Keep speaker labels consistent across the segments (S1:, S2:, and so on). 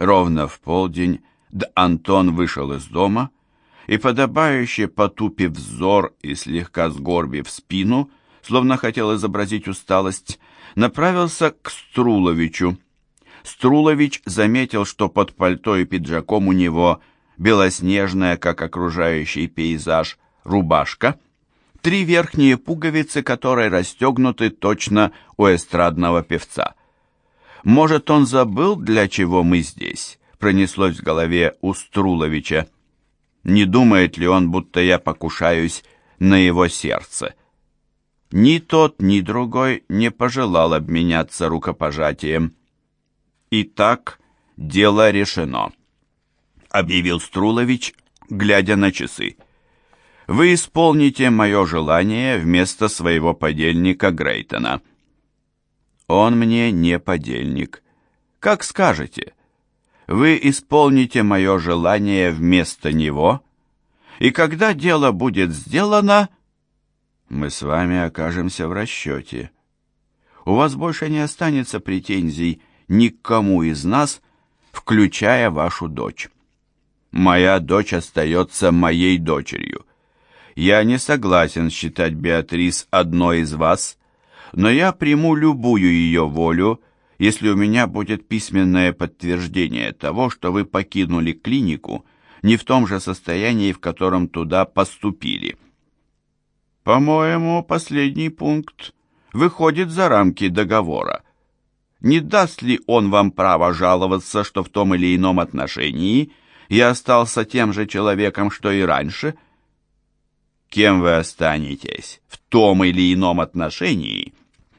S1: Ровно в полдень Д. Антон вышел из дома и, подобающе потупив взор и слегка сгорбив спину, словно хотел изобразить усталость, направился к Струловичу. Струлович заметил, что под пальто и пиджаком у него белоснежная, как окружающий пейзаж, рубашка, три верхние пуговицы которой расстегнуты точно у эстрадного певца. «Может, он забыл, для чего мы здесь?» пронеслось в голове у Струловича. «Не думает ли он, будто я покушаюсь на его сердце?» Ни тот, ни другой не пожелал обменяться рукопожатием. «Итак, дело решено», — объявил Струлович, глядя на часы. «Вы исполните мое желание вместо своего подельника Грейтона». «Он мне не подельник. Как скажете. Вы исполните мое желание вместо него, и когда дело будет сделано...» мы с вами окажемся в расчете. У вас больше не останется претензий ни к кому из нас, включая вашу дочь. Моя дочь остается моей дочерью. Я не согласен считать Беатрис одной из вас, но я приму любую ее волю, если у меня будет письменное подтверждение того, что вы покинули клинику не в том же состоянии, в котором туда поступили». По-моему, последний пункт выходит за рамки договора. Не даст ли он вам право жаловаться, что в том или ином отношении я остался тем же человеком, что и раньше? Кем вы останетесь в том или ином отношении,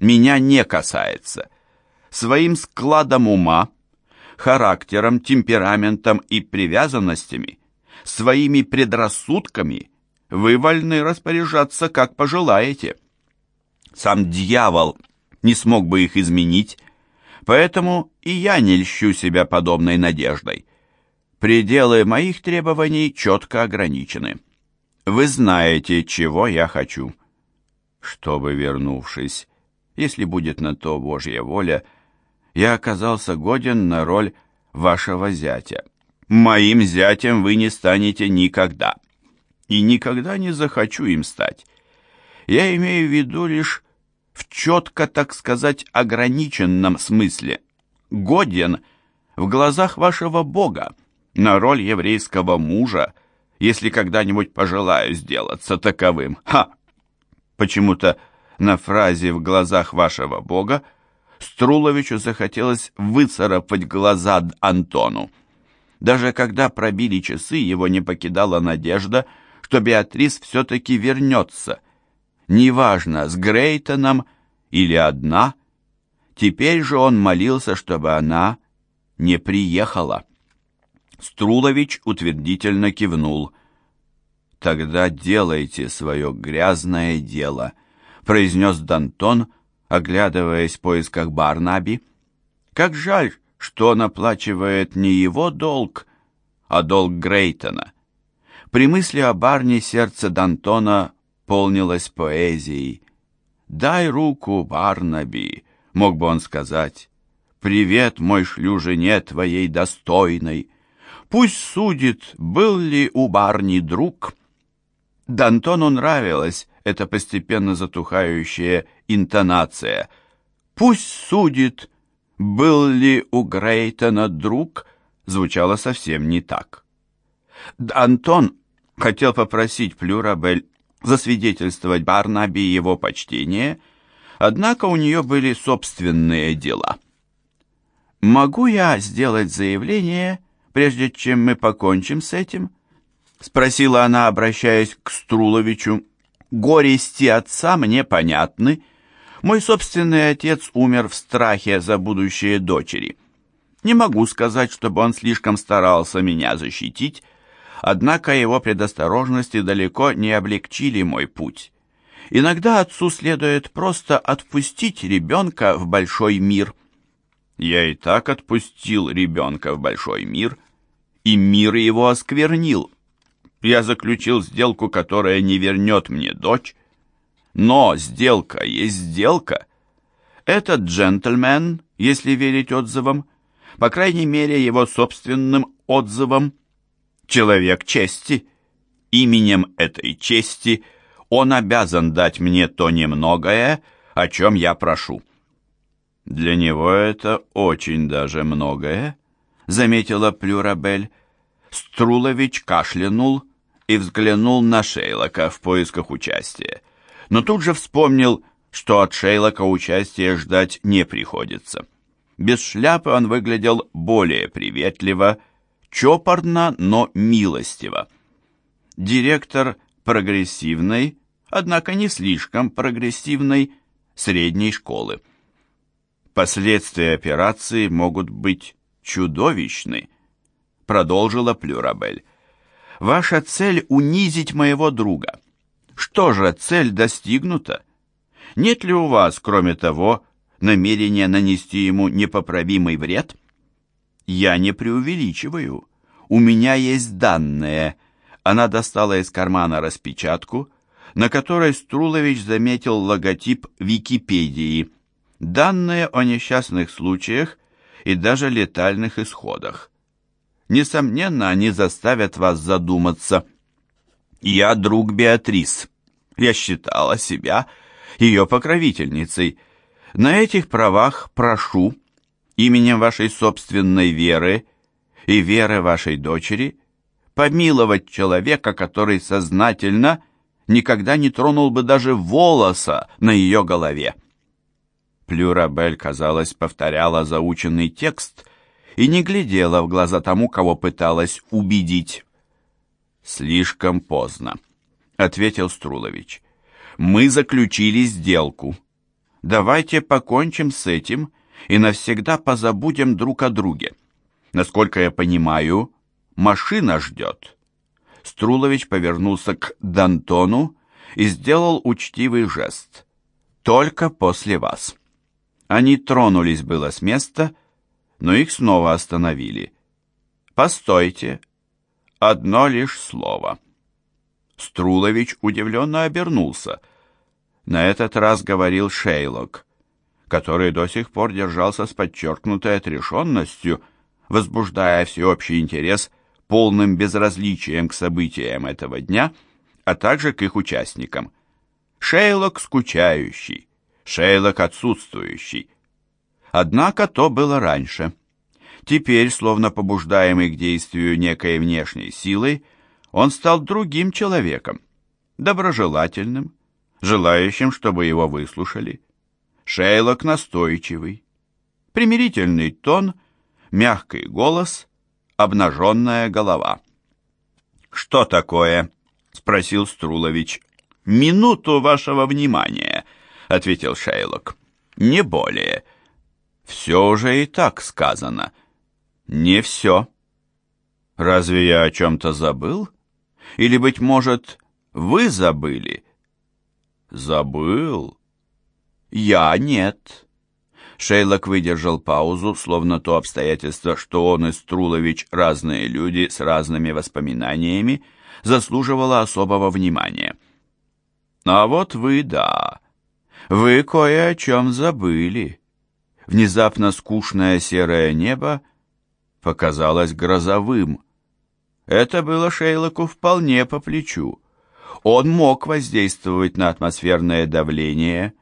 S1: меня не касается. Своим складом ума, характером, темпераментом и привязанностями, своими предрассудками – вы вольны распоряжаться, как пожелаете. Сам дьявол не смог бы их изменить, поэтому и я не льщу себя подобной надеждой. Пределы моих требований четко ограничены. Вы знаете, чего я хочу. Чтобы, вернувшись, если будет на то Божья воля, я оказался годен на роль вашего зятя. Моим зятем вы не станете никогда и никогда не захочу им стать. Я имею в виду лишь в четко, так сказать, ограниченном смысле. Годен в глазах вашего Бога на роль еврейского мужа, если когда-нибудь пожелаю сделаться таковым. Ха! Почему-то на фразе «в глазах вашего Бога» Струловичу захотелось выцарапать глаза Антону. Даже когда пробили часы, его не покидала надежда – что Беатрис все-таки вернется. Неважно, с Грейтоном или одна. Теперь же он молился, чтобы она не приехала. Струлович утвердительно кивнул. «Тогда делайте свое грязное дело», — произнес Дантон, оглядываясь в поисках Барнаби. «Как жаль, что он оплачивает не его долг, а долг Грейтона. При мысли о Барне сердце Д'Антона полнилось поэзией. «Дай руку, Барнаби», — мог бы он сказать. «Привет, мой шлю жене твоей достойной. Пусть судит, был ли у Барни друг». Д'Антону нравилась эта постепенно затухающая интонация. «Пусть судит, был ли у Грейтона друг», звучало совсем не так. Антон хотел попросить Плюрабель засвидетельствовать Барнаби его почтение, однако у нее были собственные дела. «Могу я сделать заявление, прежде чем мы покончим с этим?» — спросила она, обращаясь к Струловичу. «Горести отца мне понятны. Мой собственный отец умер в страхе за будущее дочери. Не могу сказать, чтобы он слишком старался меня защитить, Однако его предосторожности далеко не облегчили мой путь. Иногда отцу следует просто отпустить ребенка в большой мир. Я и так отпустил ребенка в большой мир, и мир его осквернил. Я заключил сделку, которая не вернет мне дочь. Но сделка есть сделка. Этот джентльмен, если верить отзывам, по крайней мере его собственным отзывом. Человек чести. Именем этой чести он обязан дать мне то немногое, о чем я прошу. Для него это очень даже многое, заметила Плюрабель. Струлович кашлянул и взглянул на Шейлока в поисках участия, но тут же вспомнил, что от Шейлока участия ждать не приходится. Без шляпы он выглядел более приветливо, чопорно, но милостиво. Директор прогрессивной, однако не слишком прогрессивной, средней школы. Последствия операции могут быть чудовищны, продолжила Плюрабель. Ваша цель унизить моего друга. Что же, цель достигнута? Нет ли у вас, кроме того, намерения нанести ему непоправимый вред? Я не преувеличиваю. У меня есть данные. Она достала из кармана распечатку, на которой Струлович заметил логотип Википедии. Данные о несчастных случаях и даже летальных исходах. Несомненно, они заставят вас задуматься. Я друг Беатрис. Я считала себя ее покровительницей. На этих правах прошу, именем вашей собственной веры и веры вашей дочери, помиловать человека, который сознательно никогда не тронул бы даже волоса на ее голове. Плюрабель, казалось, повторяла заученный текст и не глядела в глаза тому, кого пыталась убедить. «Слишком поздно», — ответил Струлович. «Мы заключили сделку. Давайте покончим с этим и навсегда позабудем друг о друге. Насколько я понимаю, машина ждет». Струлович повернулся к Дантону и сделал учтивый жест. «Только после вас». Они тронулись было с места, но их снова остановили. «Постойте, одно лишь слово». Струлович удивленно обернулся. На этот раз говорил Шейлок, который до сих пор держался с подчеркнутой отрешенностью, возбуждая всеобщий интерес полным безразличием к событиям этого дня, а также к их участникам. Шейлок скучающий, Шейлок отсутствующий. Однако то было раньше. Теперь, словно побуждаемый к действию некой внешней силой, он стал другим человеком, доброжелательным, желающим, чтобы его выслушали. Шейлок настойчивый, примирительный тон, мягкий голос, обнаженная голова. «Что такое?» — спросил Струлович. «Минуту вашего внимания», — ответил Шейлок. «Не более». «Все уже и так сказано». «Не все». «Разве я о чем-то забыл? Или, быть может, вы забыли?» «Забыл?» «Я нет». Шейлок выдержал паузу, словно то обстоятельство, что он и Струлович разные люди с разными воспоминаниями, заслуживало особого внимания. «А вот вы, да, вы кое о чем забыли». Внезапно скучное серое небо показалось грозовым. Это было Шейлоку вполне по плечу. Он мог воздействовать на атмосферное давление,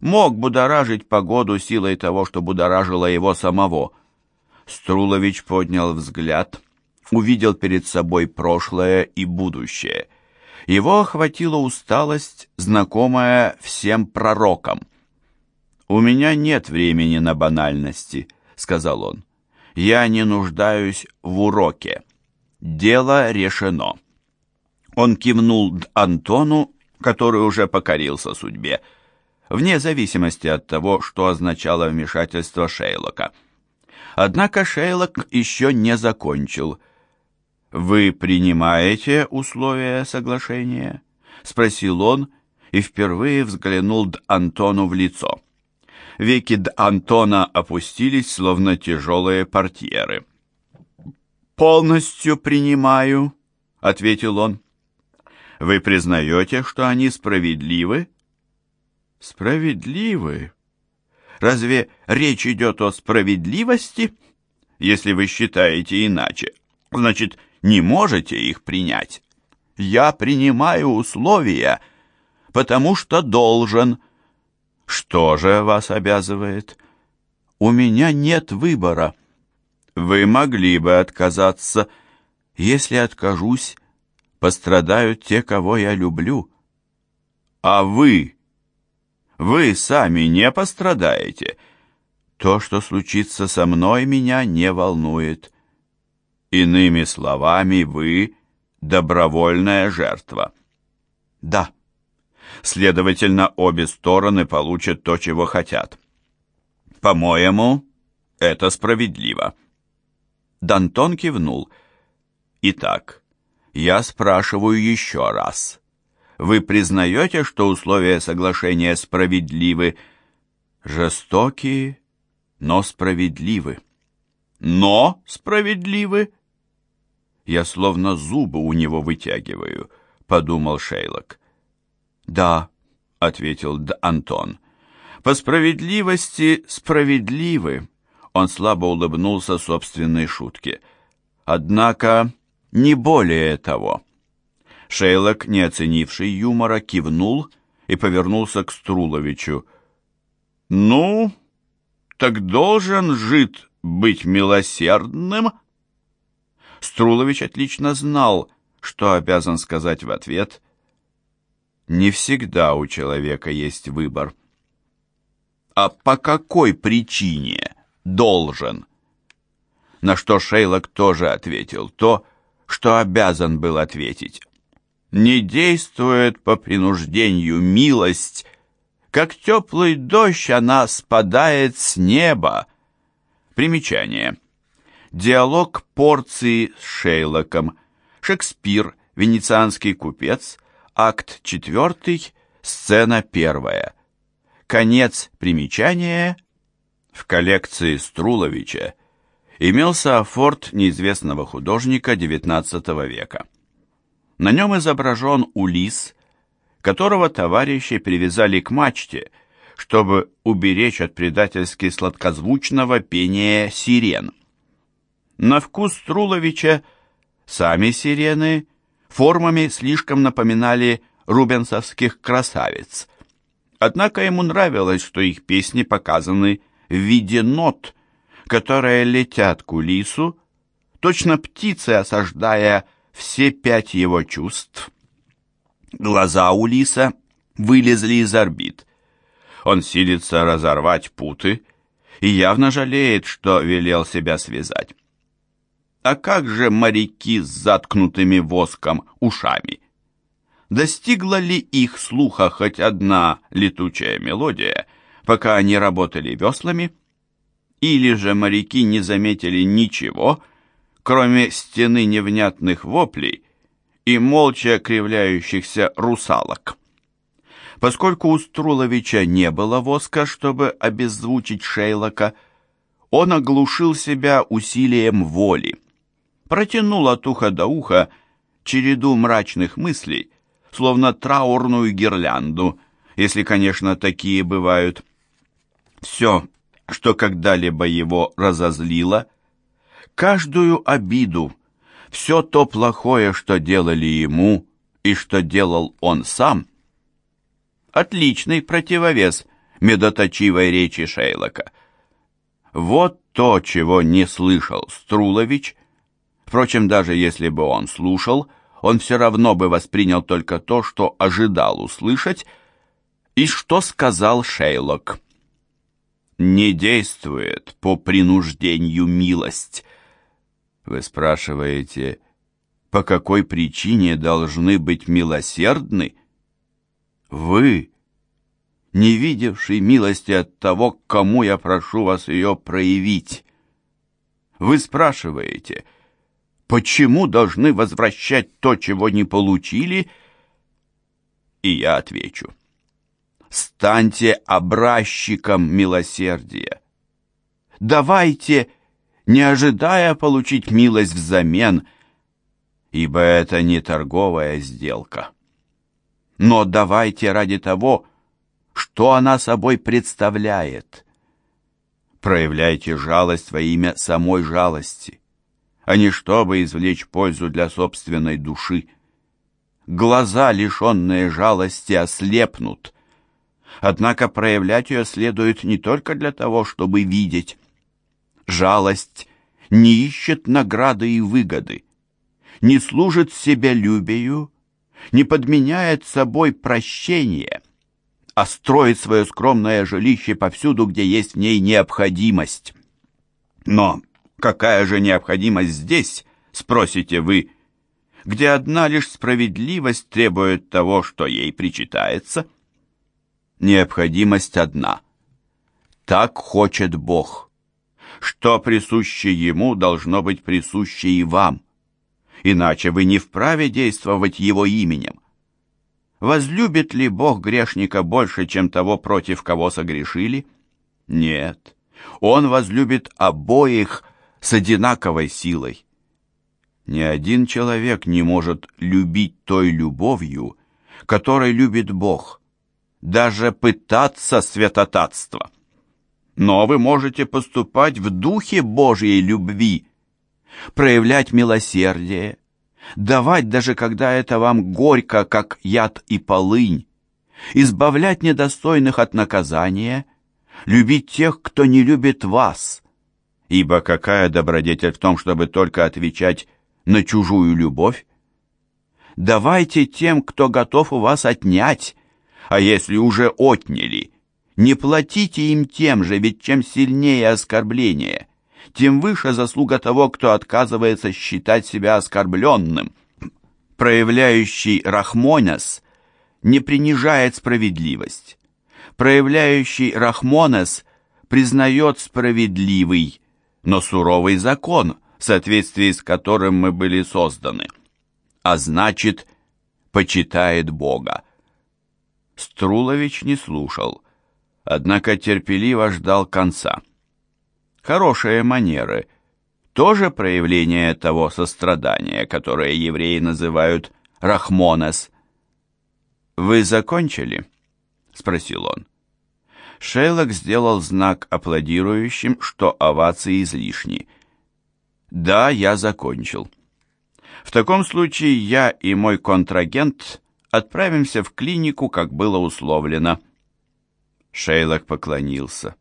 S1: мог будоражить погоду силой того, что будоражило его самого. Струлович поднял взгляд, увидел перед собой прошлое и будущее. Его охватила усталость, знакомая всем пророкам. «У меня нет времени на банальности», — сказал он. «Я не нуждаюсь в уроке. Дело решено». Он кивнул Антону, который уже покорился судьбе, вне зависимости от того, что означало вмешательство Шейлока. Однако Шейлок еще не закончил. «Вы принимаете условия соглашения?» — спросил он и впервые взглянул Антону в лицо. Веки Антона опустились, словно тяжелые портьеры. «Полностью принимаю», — ответил он. Вы признаете, что они справедливы? Справедливы? Разве речь идет о справедливости? Если вы считаете иначе, значит, не можете их принять. Я принимаю условия, потому что должен. Что же вас обязывает? У меня нет выбора. Вы могли бы отказаться. Если откажусь, пострадают те, кого я люблю. А вы? Вы сами не пострадаете. То, что случится со мной, меня не волнует. Иными словами, вы добровольная жертва. Да. Следовательно, обе стороны получат то, чего хотят. По-моему, это справедливо. Дантон кивнул. Итак, я спрашиваю еще раз. Вы признаете, что условия соглашения справедливы? Жестокие, но справедливы. Но справедливы? Я словно зубы у него вытягиваю, подумал Шейлок. Да, ответил Д. Антон. По справедливости справедливы. Он слабо улыбнулся собственной шутке. Однако не более того. Шейлок, не оценивший юмора, кивнул и повернулся к Струловичу. «Ну, так должен жид быть милосердным?» Струлович отлично знал, что обязан сказать в ответ. «Не всегда у человека есть выбор». «А по какой причине должен?» На что Шейлок тоже ответил то, что обязан был ответить. «Не действует по принуждению милость, как теплый дождь она спадает с неба». Примечание. Диалог порции с Шейлоком. Шекспир, венецианский купец, акт 4, сцена 1. Конец примечания. В коллекции Струловича имелся афорт неизвестного художника XIX века. На нем изображен Улис, которого товарищи привязали к мачте, чтобы уберечь от предательски сладкозвучного пения сирен. На вкус Струловича сами сирены формами слишком напоминали рубенсовских красавиц. Однако ему нравилось, что их песни показаны в виде нот, которые летят к Улису, точно птицы осаждая все пять его чувств. Глаза Улиса вылезли из орбит. Он силится разорвать путы и явно жалеет, что велел себя связать. А как же моряки с заткнутыми воском ушами? Достигла ли их слуха хоть одна летучая мелодия, пока они работали веслами? Или же моряки не заметили ничего, кроме стены невнятных воплей и молча кривляющихся русалок? Поскольку у Струловича не было воска, чтобы обеззвучить Шейлока, он оглушил себя усилием воли протянул от уха до уха череду мрачных мыслей, словно траурную гирлянду, если, конечно, такие бывают. Все, что когда-либо его разозлило, каждую обиду, все то плохое, что делали ему и что делал он сам. Отличный противовес медоточивой речи Шейлока. Вот то, чего не слышал Струлович Впрочем, даже если бы он слушал, он все равно бы воспринял только то, что ожидал услышать, и что сказал Шейлок. «Не действует по принуждению милость». Вы спрашиваете, по какой причине должны быть милосердны? Вы, не видевший милости от того, кому я прошу вас ее проявить. Вы спрашиваете, Почему должны возвращать то, чего не получили? И я отвечу. Станьте образчиком милосердия. Давайте, не ожидая получить милость взамен, ибо это не торговая сделка. Но давайте ради того, что она собой представляет. Проявляйте жалость во имя самой жалости, а не чтобы извлечь пользу для собственной души. Глаза, лишенные жалости, ослепнут. Однако проявлять ее следует не только для того, чтобы видеть. Жалость не ищет награды и выгоды, не служит себялюбию, не подменяет собой прощение, а строит свое скромное жилище повсюду, где есть в ней необходимость. Но какая же необходимость здесь, спросите вы, где одна лишь справедливость требует того, что ей причитается? Необходимость одна. Так хочет Бог. Что присуще Ему, должно быть присуще и вам. Иначе вы не вправе действовать Его именем. Возлюбит ли Бог грешника больше, чем того, против кого согрешили? Нет. Он возлюбит обоих с одинаковой силой. Ни один человек не может любить той любовью, которой любит Бог, даже пытаться святотатства. Но вы можете поступать в духе Божьей любви, проявлять милосердие, давать даже когда это вам горько, как яд и полынь, избавлять недостойных от наказания, любить тех, кто не любит вас. Ибо какая добродетель в том, чтобы только отвечать на чужую любовь? Давайте тем, кто готов у вас отнять, а если уже отняли, не платите им тем же, ведь чем сильнее оскорбление – тем выше заслуга того, кто отказывается считать себя оскорбленным. Проявляющий рахмонес не принижает справедливость. Проявляющий рахмонес признает справедливый, но суровый закон, в соответствии с которым мы были созданы, а значит, почитает Бога. Струлович не слушал, однако терпеливо ждал конца хорошие манеры, тоже проявление того сострадания, которое евреи называют рахмонес. «Вы закончили?» — спросил он. Шейлок сделал знак аплодирующим, что овации излишни. «Да, я закончил. В таком случае я и мой контрагент отправимся в клинику, как было условлено». Шейлок поклонился.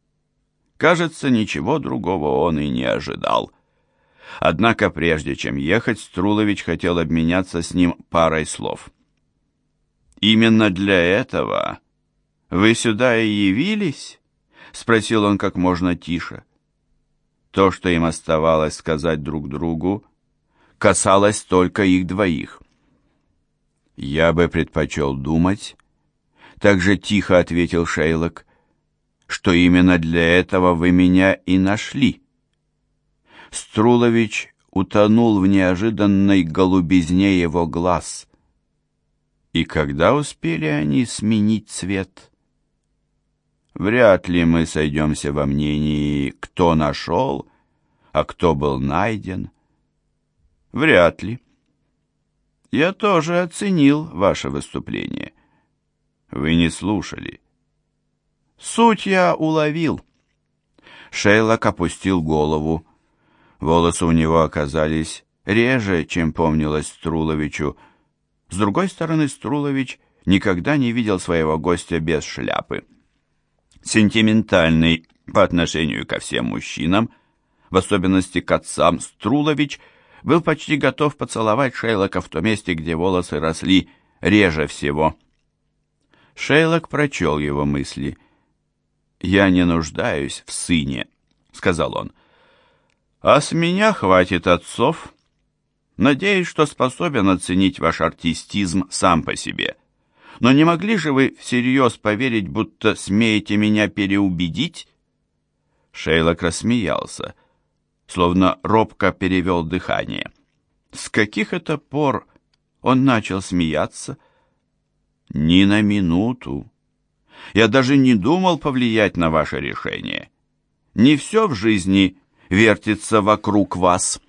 S1: Кажется, ничего другого он и не ожидал. Однако прежде чем ехать, Струлович хотел обменяться с ним парой слов. «Именно для этого вы сюда и явились?» — спросил он как можно тише. То, что им оставалось сказать друг другу, касалось только их двоих. «Я бы предпочел думать», — так же тихо ответил Шейлок, — что именно для этого вы меня и нашли. Струлович утонул в неожиданной голубизне его глаз. И когда успели они сменить цвет? Вряд ли мы сойдемся во мнении, кто нашел, а кто был найден. Вряд ли. Я тоже оценил ваше выступление. Вы не слушали. Суть я уловил. Шейлок опустил голову. Волосы у него оказались реже, чем помнилось Струловичу. С другой стороны, Струлович никогда не видел своего гостя без шляпы. Сентиментальный по отношению ко всем мужчинам, в особенности к отцам, Струлович был почти готов поцеловать Шейлока в том месте, где волосы росли реже всего. Шейлок прочел его мысли — «Я не нуждаюсь в сыне», — сказал он. «А с меня хватит отцов. Надеюсь, что способен оценить ваш артистизм сам по себе. Но не могли же вы всерьез поверить, будто смеете меня переубедить?» Шейлок рассмеялся, словно робко перевел дыхание. С каких это пор он начал смеяться? Ни на минуту. Я даже не думал повлиять на ваше решение. Не все в жизни вертится вокруг вас».